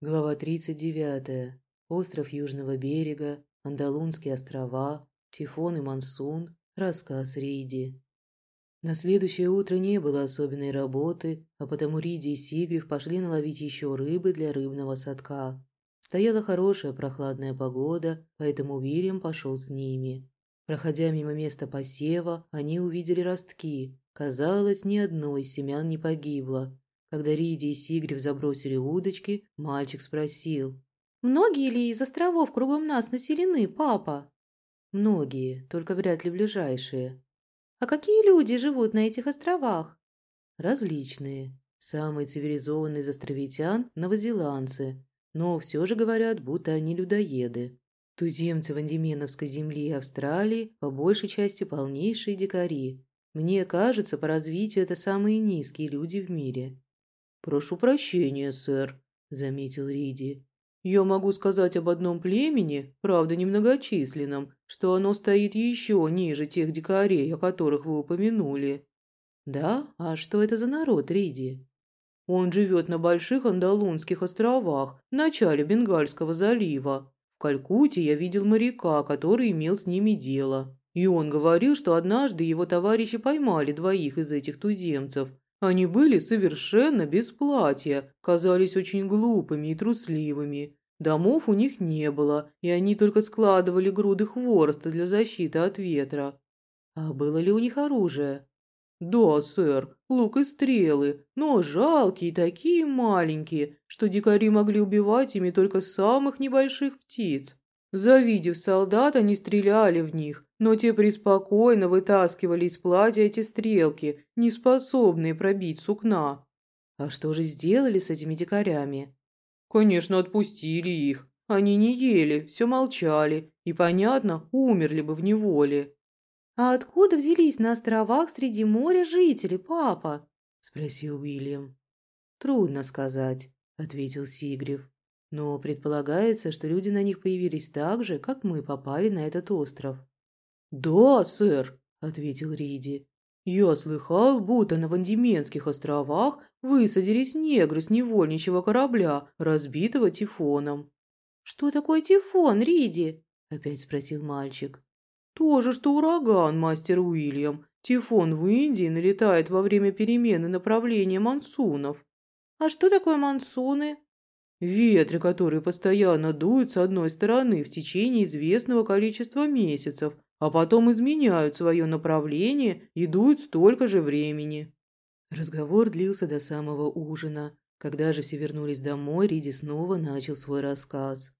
Глава 39. Остров Южного берега, Андалунские острова, Тифон и Мансун, рассказ Риди. На следующее утро не было особенной работы, а потому Риди и Сигриф пошли наловить еще рыбы для рыбного садка. Стояла хорошая прохладная погода, поэтому Уильям пошел с ними. Проходя мимо места посева, они увидели ростки. Казалось, ни одно из семян не погибло, когда Риди и Сигрев забросили удочки, мальчик спросил. «Многие ли из островов кругом нас населены, папа?» «Многие, только вряд ли ближайшие». «А какие люди живут на этих островах?» «Различные. Самые цивилизованные из островитян – новозеландцы, но все же говорят, будто они людоеды. Туземцы в Андименовской земле и Австралии по большей части полнейшие дикари. Мне кажется, по развитию это самые низкие люди в мире. «Прошу прощения, сэр», – заметил Риди. «Я могу сказать об одном племени, правда немногочисленном, что оно стоит еще ниже тех дикарей, о которых вы упомянули». «Да? А что это за народ, Риди?» «Он живет на Больших Андалунских островах, в начале Бенгальского залива. В Калькутте я видел моряка, который имел с ними дело. И он говорил, что однажды его товарищи поймали двоих из этих туземцев – они были совершенно без платья, казались очень глупыми и трусливыми. Домов у них не было, и они только складывали груды хвороста для защиты от ветра. А было ли у них оружие? «Да, сэр, лук и стрелы, но жалкие, такие маленькие, что дикари могли убивать ими только самых небольших птиц. Завидев солдат, они стреляли в них, но те преспокойно вытаскивали из платья эти стрелки, не способные пробить сукна. А что же сделали с этими дикарями? Конечно, отпустили их. Они не ели, все молчали и, понятно, умерли бы в неволе. «А откуда взялись на островах среди моря жители, папа?» – спросил Уильям. «Трудно сказать», – ответил Сигрев. Но предполагается, что люди на них появились так же, как мы попали на этот остров. «Да, сэр», – ответил Риди. «Я слыхал, будто на Вандименских островах высадились негры с невольничьего корабля, разбитого тифоном». «Что такое тифон, Риди?» – опять спросил мальчик. «То же, что ураган, мастер Уильям. Тифон в Индии налетает во время перемены направления мансунов». «А что такое мансуны?» Ветры, которые постоянно дуют с одной стороны в течение известного количества месяцев, а потом изменяют свое направление и дуют столько же времени. Разговор длился до самого ужина. Когда же все вернулись домой, Риди снова начал свой рассказ.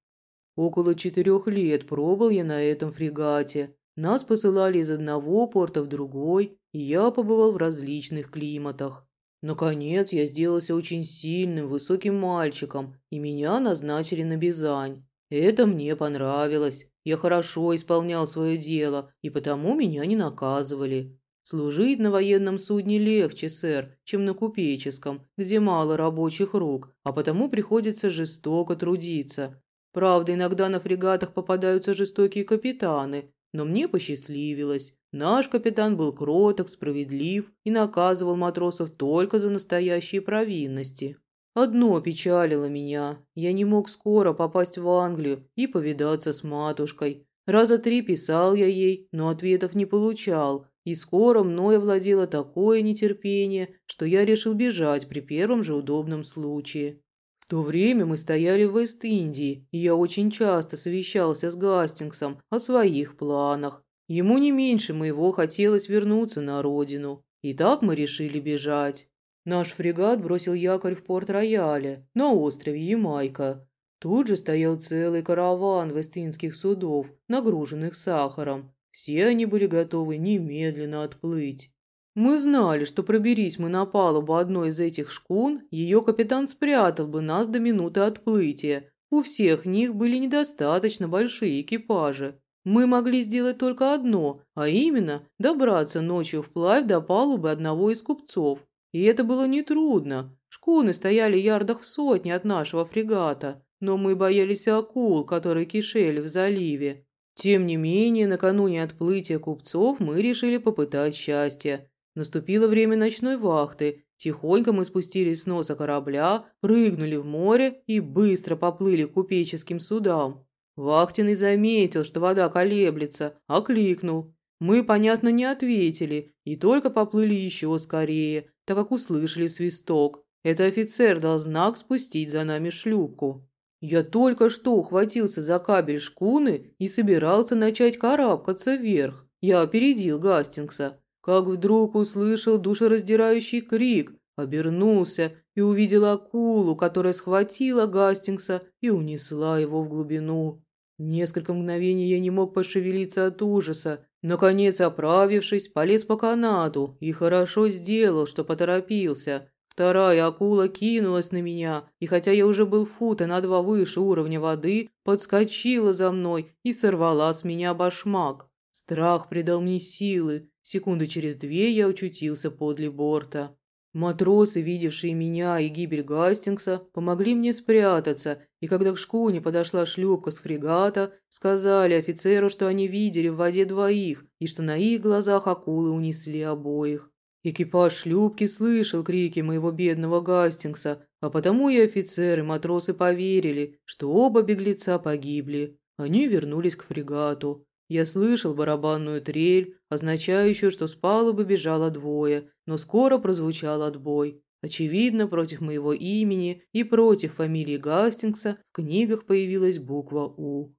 «Около четырех лет пробыл я на этом фрегате. Нас посылали из одного порта в другой, и я побывал в различных климатах. Наконец я сделался очень сильным, высоким мальчиком, и меня назначили на Бизань. Это мне понравилось. Я хорошо исполнял свое дело, и потому меня не наказывали. Служить на военном судне легче, сэр, чем на купеческом, где мало рабочих рук, а потому приходится жестоко трудиться. Правда, иногда на фрегатах попадаются жестокие капитаны, но мне посчастливилось. Наш капитан был кроток, справедлив и наказывал матросов только за настоящие провинности. Одно печалило меня. Я не мог скоро попасть в Англию и повидаться с матушкой. Раза три писал я ей, но ответов не получал, и скоро мной овладело такое нетерпение, что я решил бежать при первом же удобном случае. В то время мы стояли в Вест-Индии, и я очень часто совещался с Гастингсом о своих планах. Ему не меньше моего хотелось вернуться на родину. И так мы решили бежать. Наш фрегат бросил якорь в порт-рояле, на острове Ямайка. Тут же стоял целый караван вестинских судов, нагруженных сахаром. Все они были готовы немедленно отплыть. Мы знали, что проберись мы на палубу одной из этих шкун, ее капитан спрятал бы нас до минуты отплытия. У всех них были недостаточно большие экипажи. Мы могли сделать только одно, а именно добраться ночью вплавь до палубы одного из купцов. И это было нетрудно. Шкуны стояли ярдах в сотне от нашего фрегата, но мы боялись акул, которые кишели в заливе. Тем не менее, накануне отплытия купцов мы решили попытать счастье. Наступило время ночной вахты. Тихонько мы спустились с носа корабля, прыгнули в море и быстро поплыли к купеческим судам. Вахтенный заметил, что вода колеблется, окликнул. Мы, понятно, не ответили и только поплыли еще скорее, так как услышали свисток. Это офицер дал знак спустить за нами шлюпку. Я только что ухватился за кабель шкуны и собирался начать карабкаться вверх. Я опередил Гастингса, как вдруг услышал душераздирающий крик, обернулся и увидел акулу, которая схватила Гастингса и унесла его в глубину. Несколько мгновений я не мог пошевелиться от ужаса. Наконец, оправившись, полез по канату и хорошо сделал, что поторопился. Вторая акула кинулась на меня, и хотя я уже был фута на два выше уровня воды, подскочила за мной и сорвала с меня башмак. Страх придал мне силы. Секунды через две я очутился подле борта. Матросы, видевшие меня и гибель Гастингса, помогли мне спрятаться, и когда к шкуне подошла шлюпка с фрегата, сказали офицеру, что они видели в воде двоих и что на их глазах акулы унесли обоих. Экипаж шлюпки слышал крики моего бедного Гастингса, а потому и офицеры, матросы поверили, что оба беглеца погибли. Они вернулись к фрегату. Я слышал барабанную трель, означающую, что с палубы бежало двое, но скоро прозвучал отбой. Очевидно, против моего имени и против фамилии Гастингса в книгах появилась буква «У».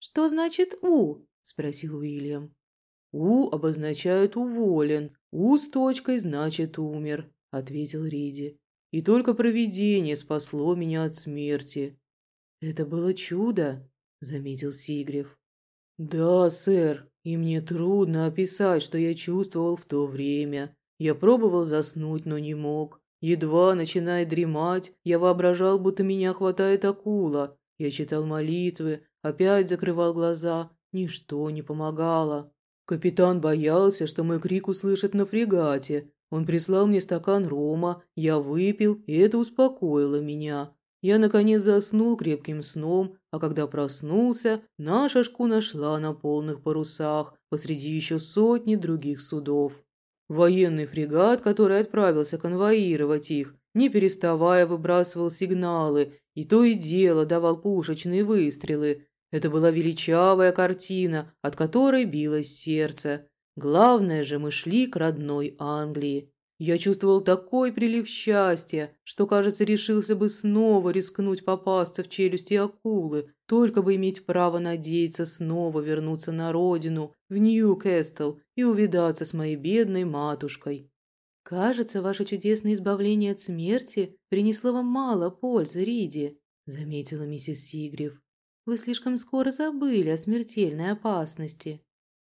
«Что значит «У»?» – спросил Уильям. «У» обозначает «уволен», «У» с точкой значит «умер», – ответил Риди. «И только провидение спасло меня от смерти». «Это было чудо», – заметил Сигрев. «Да, сэр, и мне трудно описать, что я чувствовал в то время. Я пробовал заснуть, но не мог. Едва начиная дремать, я воображал, будто меня хватает акула. Я читал молитвы, опять закрывал глаза. Ничто не помогало. Капитан боялся, что мой крик услышат на фрегате. Он прислал мне стакан рома, я выпил, и это успокоило меня. Я, наконец, заснул крепким сном, а когда проснулся, наша шкуна шла на полных парусах посреди еще сотни других судов. Военный фрегат, который отправился конвоировать их, не переставая выбрасывал сигналы и то и дело давал пушечные выстрелы. Это была величавая картина, от которой билось сердце. Главное же, мы шли к родной Англии. Я чувствовал такой прилив счастья, что, кажется, решился бы снова рискнуть попасться в челюсти акулы, только бы иметь право надеяться снова вернуться на родину, в Ньюкэстл и увидаться с моей бедной матушкой. «Кажется, ваше чудесное избавление от смерти принесло вам мало пользы, Риди», – заметила миссис Сигрев. «Вы слишком скоро забыли о смертельной опасности».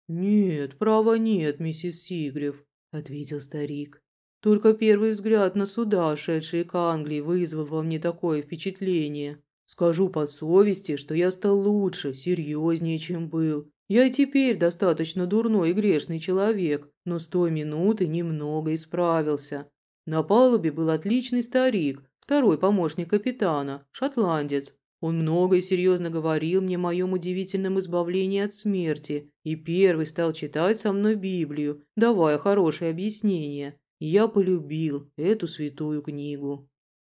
«Нет, права нет, миссис Сигрев», – ответил старик. Только первый взгляд на суда, шедшие к Англии, вызвал во мне такое впечатление. Скажу по совести, что я стал лучше, серьезнее, чем был. Я теперь достаточно дурной и грешный человек, но с той минуты немного исправился. На палубе был отличный старик, второй помощник капитана, шотландец. Он много и серьезно говорил мне о моем удивительном избавлении от смерти и первый стал читать со мной Библию, давая хорошее объяснение я полюбил эту святую книгу.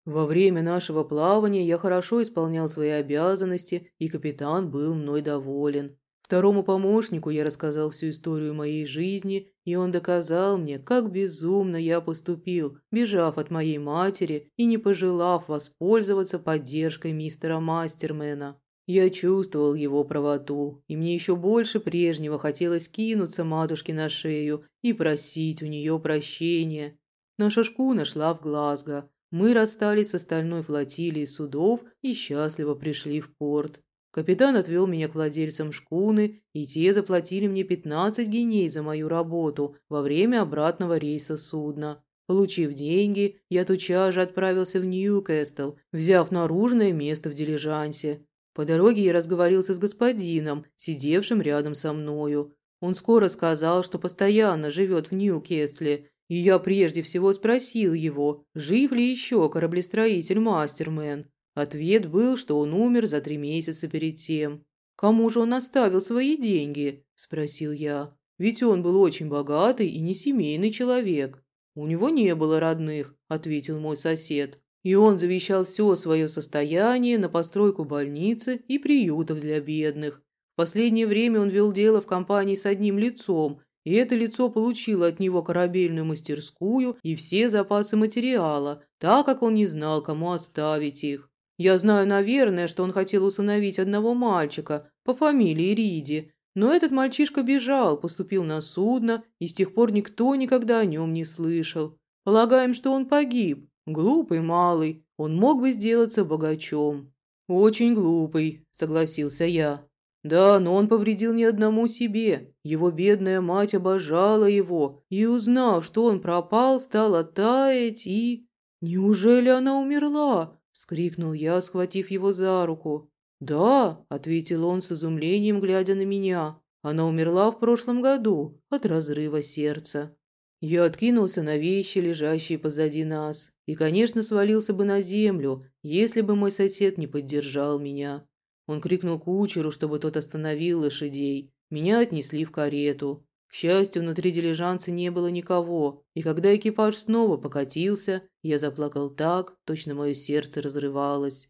Во время нашего плавания я хорошо исполнял свои обязанности, и капитан был мной доволен. Второму помощнику я рассказал всю историю моей жизни, и он доказал мне, как безумно я поступил, бежав от моей матери и не пожелав воспользоваться поддержкой мистера Мастермена. Я чувствовал его правоту, и мне еще больше прежнего хотелось кинуться матушке на шею и просить у нее прощения. Наша шкуна шла в Глазго. Мы расстались с остальной флотилией судов и счастливо пришли в порт. Капитан отвел меня к владельцам шкуны, и те заплатили мне 15 геней за мою работу во время обратного рейса судна. Получив деньги, я тотчас же отправился в Ньюкэстл, взяв наружное место в дилижансе. По дороге я разговорился с господином, сидевшим рядом со мною. Он скоро сказал, что постоянно живет в Ньюкесле, и я прежде всего спросил его, жив ли еще кораблестроитель Мастермен. Ответ был, что он умер за три месяца перед тем. «Кому же он оставил свои деньги?» – спросил я. «Ведь он был очень богатый и не семейный человек». «У него не было родных», – ответил мой сосед. «И он завещал все свое состояние на постройку больницы и приютов для бедных. В последнее время он вел дело в компании с одним лицом, и это лицо получило от него корабельную мастерскую и все запасы материала, так как он не знал, кому оставить их. Я знаю, наверное, что он хотел усыновить одного мальчика по фамилии Риди, но этот мальчишка бежал, поступил на судно, и с тех пор никто никогда о нем не слышал. Полагаем, что он погиб. Глупый малый, он мог бы сделаться богачом. Очень глупый, согласился я. Да, но он повредил не одному себе. Его бедная мать обожала его, и, узнав, что он пропал, стала таять и... «Неужели она умерла?» – скрикнул я, схватив его за руку. «Да», – ответил он с изумлением, глядя на меня. «Она умерла в прошлом году от разрыва сердца». Я откинулся на вещи, лежащие позади нас, и, конечно, свалился бы на землю, если бы мой сосед не поддержал меня. Он крикнул кучеру, чтобы тот остановил лошадей. Меня отнесли в карету. К счастью, внутри дилижанса не было никого, и когда экипаж снова покатился, я заплакал так, точно мое сердце разрывалось.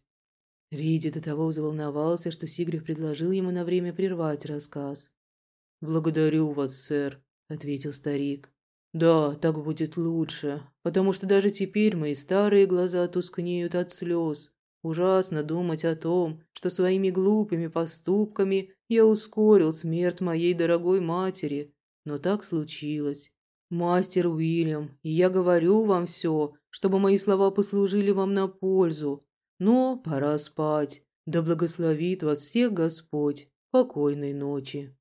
Риди до того взволновался, что Сигрев предложил ему на время прервать рассказ. «Благодарю вас, сэр», — ответил старик. «Да, так будет лучше, потому что даже теперь мои старые глаза тускнеют от слез. Ужасно думать о том, что своими глупыми поступками я ускорил смерть моей дорогой матери, но так случилось. Мастер Уильям, я говорю вам все, чтобы мои слова послужили вам на пользу, но пора спать. Да благословит вас всех Господь. Покойной ночи.